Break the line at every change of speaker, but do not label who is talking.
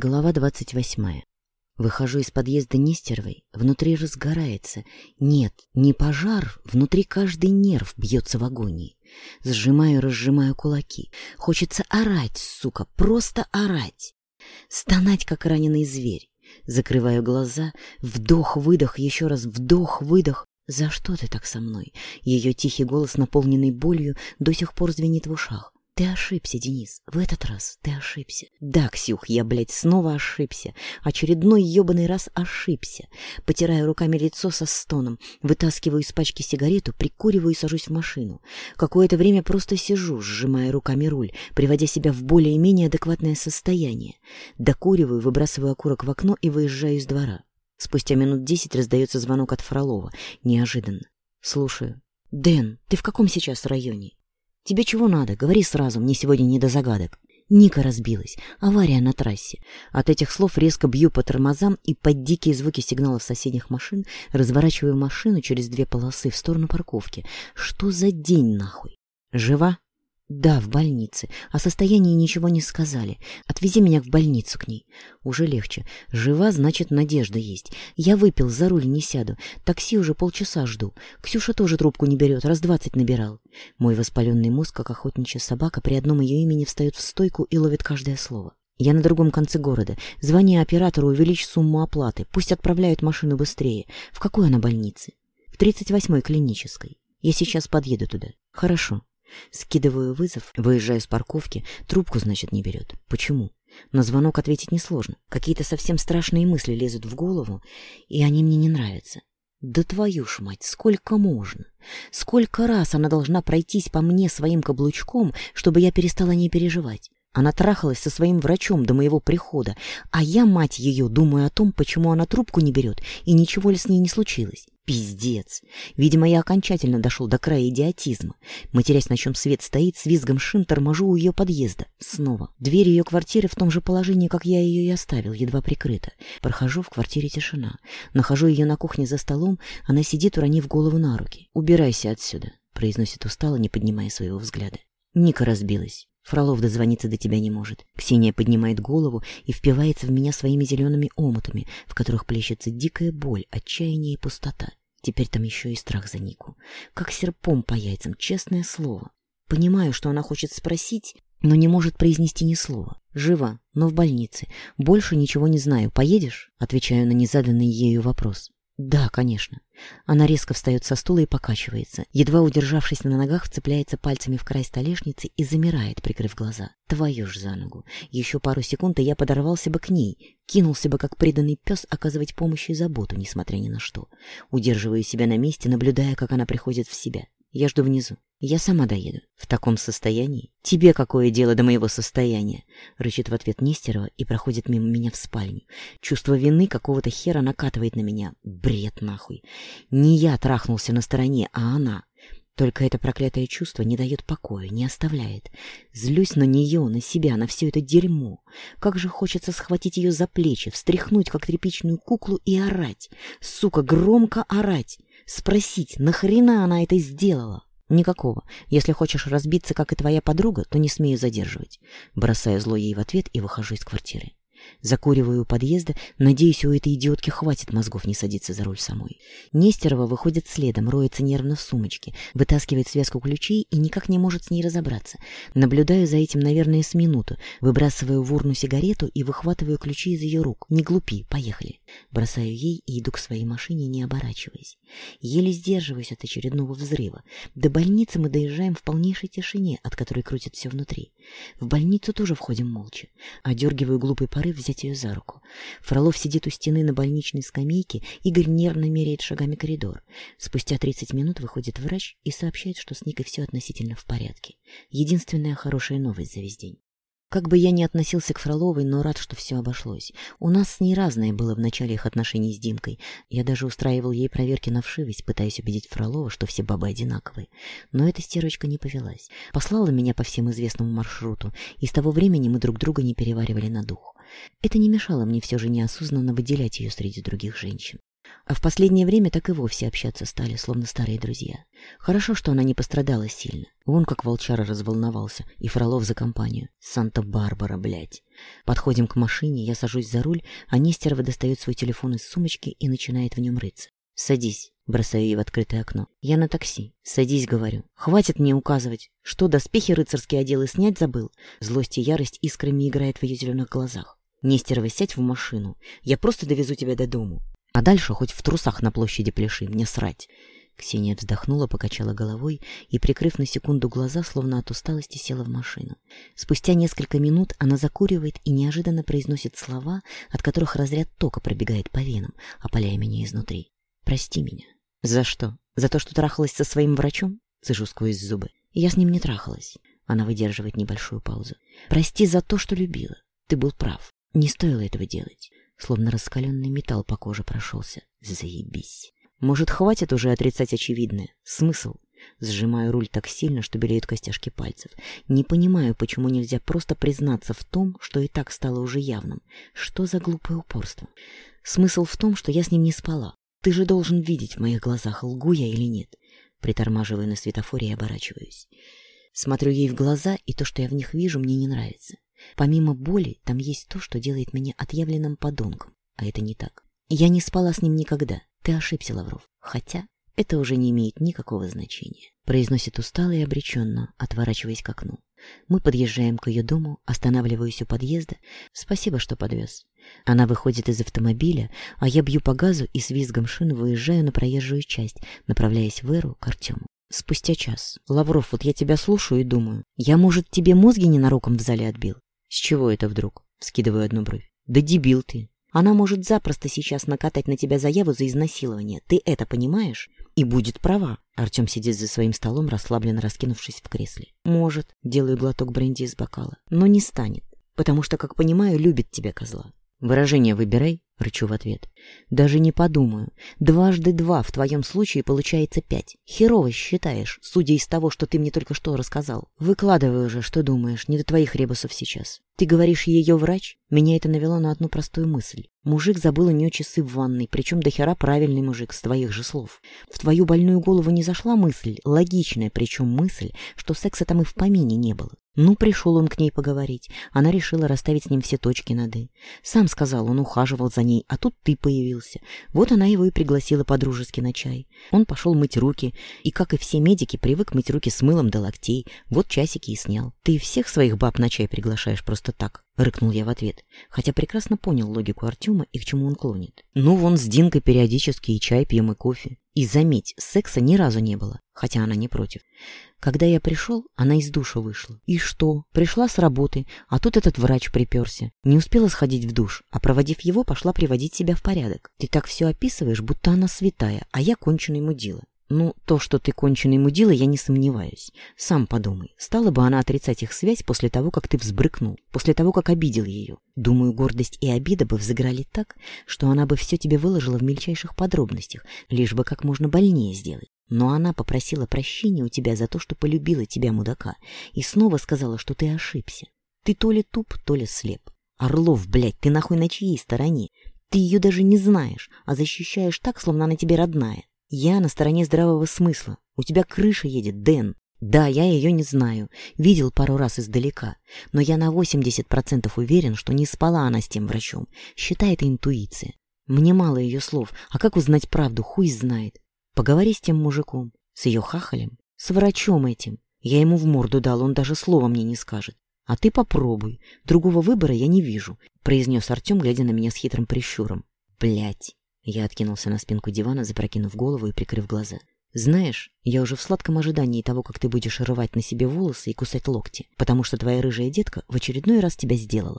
Глава 28. Выхожу из подъезда Нестеровой, внутри разгорается. Нет, не пожар, внутри каждый нерв бьется в агонии. Сжимаю, разжимаю кулаки. Хочется орать, сука, просто орать. Стонать, как раненый зверь. Закрываю глаза, вдох-выдох, еще раз вдох-выдох. «За что ты так со мной?» Ее тихий голос, наполненный болью, до сих пор звенит в ушах. Ты ошибся, Денис, в этот раз ты ошибся. Да, Ксюх, я, блядь, снова ошибся. Очередной ебаный раз ошибся. Потираю руками лицо со стоном, вытаскиваю из пачки сигарету, прикуриваю и сажусь в машину. Какое-то время просто сижу, сжимая руками руль, приводя себя в более-менее адекватное состояние. Докуриваю, выбрасываю окурок в окно и выезжаю из двора. Спустя минут десять раздается звонок от Фролова. Неожиданно. Слушаю. «Дэн, ты в каком сейчас районе?» «Тебе чего надо? Говори сразу, мне сегодня не до загадок». Ника разбилась. Авария на трассе. От этих слов резко бью по тормозам и под дикие звуки сигналов соседних машин разворачиваю машину через две полосы в сторону парковки. Что за день нахуй? Жива? «Да, в больнице. О состоянии ничего не сказали. Отвези меня в больницу к ней. Уже легче. Жива, значит, надежда есть. Я выпил, за руль не сяду. Такси уже полчаса жду. Ксюша тоже трубку не берет, раз двадцать набирал». Мой воспаленный мозг, как охотничья собака, при одном ее имени встает в стойку и ловит каждое слово. Я на другом конце города. Звони оператору, увеличь сумму оплаты. Пусть отправляют машину быстрее. В какой она больнице? В тридцать восьмой клинической. Я сейчас подъеду туда. Хорошо. Скидываю вызов, выезжаю с парковки, трубку, значит, не берет. Почему? На звонок ответить несложно. Какие-то совсем страшные мысли лезут в голову, и они мне не нравятся. Да твою ж мать, сколько можно? Сколько раз она должна пройтись по мне своим каблучком, чтобы я перестала не переживать? Она трахалась со своим врачом до моего прихода, а я, мать ее, думаю о том, почему она трубку не берет и ничего ли с ней не случилось. Пиздец. Видимо, я окончательно дошел до края идиотизма. Матерясь, на чем свет стоит, с визгом шин торможу у ее подъезда. Снова. Дверь ее квартиры в том же положении, как я ее и оставил, едва прикрыта. Прохожу, в квартире тишина. Нахожу ее на кухне за столом, она сидит, уронив голову на руки. «Убирайся отсюда», — произносит устало, не поднимая своего взгляда. Ника разбилась. Фролов дозвониться до тебя не может. Ксения поднимает голову и впивается в меня своими зелеными омутами, в которых плещется дикая боль, отчаяние и пустота. Теперь там еще и страх за Нику. Как серпом по яйцам, честное слово. Понимаю, что она хочет спросить, но не может произнести ни слова. Жива, но в больнице. Больше ничего не знаю. Поедешь? Отвечаю на незаданный ею вопрос. Да, конечно. Она резко встает со стула и покачивается. Едва удержавшись на ногах, цепляется пальцами в край столешницы и замирает, прикрыв глаза. Твою ж за ногу. Еще пару секунд, и я подорвался бы к ней. Кинулся бы, как преданный пес, оказывать помощь и заботу, несмотря ни на что. Удерживаю себя на месте, наблюдая, как она приходит в себя. Я жду внизу. «Я сама доеду. В таком состоянии? Тебе какое дело до моего состояния?» Рычит в ответ Нестерова и проходит мимо меня в спальню. Чувство вины какого-то хера накатывает на меня. Бред нахуй. Не я трахнулся на стороне, а она. Только это проклятое чувство не дает покоя, не оставляет. Злюсь на нее, на себя, на все это дерьмо. Как же хочется схватить ее за плечи, встряхнуть, как тряпичную куклу, и орать. Сука, громко орать. Спросить, нахрена она это сделала? «Никакого. Если хочешь разбиться, как и твоя подруга, то не смею задерживать». Бросаю зло ей в ответ и выхожу из квартиры. Закуриваю у подъезда, надеюсь, у этой идиотки хватит мозгов не садиться за руль самой. Нестерова выходит следом, роется нервно в сумочке, вытаскивает связку ключей и никак не может с ней разобраться. Наблюдаю за этим, наверное, с минуту, выбрасываю в урну сигарету и выхватываю ключи из ее рук. Не глупи, поехали. Бросаю ей и иду к своей машине, не оборачиваясь. Еле сдерживаюсь от очередного взрыва. До больницы мы доезжаем в полнейшей тишине, от которой крутит все внутри. В больницу тоже входим молча. Одергиваю глупый порыв взять ее за руку. Фролов сидит у стены на больничной скамейке, Игорь нервно меряет шагами коридор. Спустя 30 минут выходит врач и сообщает, что с Никой все относительно в порядке. Единственная хорошая новость за весь день. Как бы я ни относился к Фроловой, но рад, что все обошлось. У нас с ней разное было в начале их отношений с Димкой. Я даже устраивал ей проверки на вшивость, пытаясь убедить Фролова, что все бабы одинаковые. Но эта стерочка не повелась. Послала меня по всем известному маршруту, и с того времени мы друг друга не переваривали на дух. Это не мешало мне все же неосознанно выделять ее среди других женщин. А в последнее время так и вовсе общаться стали, словно старые друзья. Хорошо, что она не пострадала сильно. Вон как волчара разволновался, и Фролов за компанию. Санта-Барбара, блядь. Подходим к машине, я сажусь за руль, а Нестерова достает свой телефон из сумочки и начинает в нем рыться. «Садись», — бросаю ей в открытое окно. «Я на такси. Садись», — говорю. «Хватит мне указывать. Что, доспехи рыцарские одел и снять забыл?» Злость и ярость искрами играет в ее зеленых глазах. «Нестерова, сядь в машину. Я просто довезу тебя до дому. А дальше хоть в трусах на площади пляши, мне срать. Ксения вздохнула, покачала головой и, прикрыв на секунду глаза, словно от усталости, села в машину. Спустя несколько минут она закуривает и неожиданно произносит слова, от которых разряд тока пробегает по венам, опаляя меня изнутри. «Прости меня». «За что? За то, что трахалась со своим врачом?» Цежу сквозь зубы. «Я с ним не трахалась». Она выдерживает небольшую паузу. «Прости за то, что любила. Ты был прав. Не стоило этого делать. Словно раскаленный металл по коже прошелся. Заебись. Может, хватит уже отрицать очевидное? Смысл? Сжимаю руль так сильно, что белеют костяшки пальцев. Не понимаю, почему нельзя просто признаться в том, что и так стало уже явным. Что за глупое упорство? Смысл в том, что я с ним не спала. Ты же должен видеть в моих глазах, лгу я или нет. Притормаживаю на светофоре и оборачиваюсь. Смотрю ей в глаза, и то, что я в них вижу, мне не нравится. Помимо боли, там есть то, что делает меня отъявленным подонком, а это не так. Я не спала с ним никогда, ты ошибся, Лавров. Хотя это уже не имеет никакого значения. Произносит устало и обреченно, отворачиваясь к окну. Мы подъезжаем к ее дому, останавливаюсь у подъезда. Спасибо, что подвез. Она выходит из автомобиля, а я бью по газу и с визгом шин выезжаю на проезжую часть, направляясь в Эру к Артему. Спустя час. Лавров, вот я тебя слушаю и думаю. Я, может, тебе мозги ненароком в зале отбил? «С чего это вдруг?» — Скидываю одну бровь. «Да дебил ты! Она может запросто сейчас накатать на тебя заяву за изнасилование. Ты это понимаешь? И будет права!» Артем сидит за своим столом, расслабленно раскинувшись в кресле. «Может», — делаю глоток бренди из бокала, — «но не станет. Потому что, как понимаю, любит тебя, козла. «Выражение выбирай», — рычу в ответ. «Даже не подумаю. Дважды два в твоем случае получается пять. Херово считаешь, судя из того, что ты мне только что рассказал. Выкладывай уже, что думаешь, не до твоих ребусов сейчас. Ты говоришь, ее врач? Меня это навело на одну простую мысль. Мужик забыл у нее часы в ванной, причем до хера правильный мужик, с твоих же слов. В твою больную голову не зашла мысль, логичная причем мысль, что секса там и в помине не было. Ну, пришел он к ней поговорить. Она решила расставить с ним все точки над «и». Сам сказал, он ухаживал за ней, а тут ты появился. Вот она его и пригласила по-дружески на чай. Он пошел мыть руки, и, как и все медики, привык мыть руки с мылом до локтей. Вот часики и снял. Ты всех своих баб на чай приглашаешь просто так. Рыкнул я в ответ, хотя прекрасно понял логику Артема и к чему он клонит. Ну, вон с Динкой периодически и чай пьем, и кофе. И заметь, секса ни разу не было, хотя она не против. Когда я пришел, она из душа вышла. И что? Пришла с работы, а тут этот врач приперся. Не успела сходить в душ, а проводив его, пошла приводить себя в порядок. Ты так все описываешь, будто она святая, а я конченый мудила. Ну, то, что ты конченый мудила, я не сомневаюсь. Сам подумай, стала бы она отрицать их связь после того, как ты взбрыкнул, после того, как обидел ее. Думаю, гордость и обида бы взыграли так, что она бы все тебе выложила в мельчайших подробностях, лишь бы как можно больнее сделать. Но она попросила прощения у тебя за то, что полюбила тебя, мудака, и снова сказала, что ты ошибся. Ты то ли туп, то ли слеп. Орлов, блядь, ты нахуй на чьей стороне? Ты ее даже не знаешь, а защищаешь так, словно она тебе родная. Я на стороне здравого смысла. У тебя крыша едет, Дэн. Да, я ее не знаю. Видел пару раз издалека. Но я на 80% уверен, что не спала она с тем врачом. Считай это интуиция. Мне мало ее слов. А как узнать правду, хуй знает. Поговори с тем мужиком. С ее хахалем. С врачом этим. Я ему в морду дал, он даже слова мне не скажет. А ты попробуй. Другого выбора я не вижу, произнес Артем, глядя на меня с хитрым прищуром. Блять. Я откинулся на спинку дивана, запрокинув голову и прикрыв глаза. «Знаешь, я уже в сладком ожидании того, как ты будешь рвать на себе волосы и кусать локти, потому что твоя рыжая детка в очередной раз тебя сделала.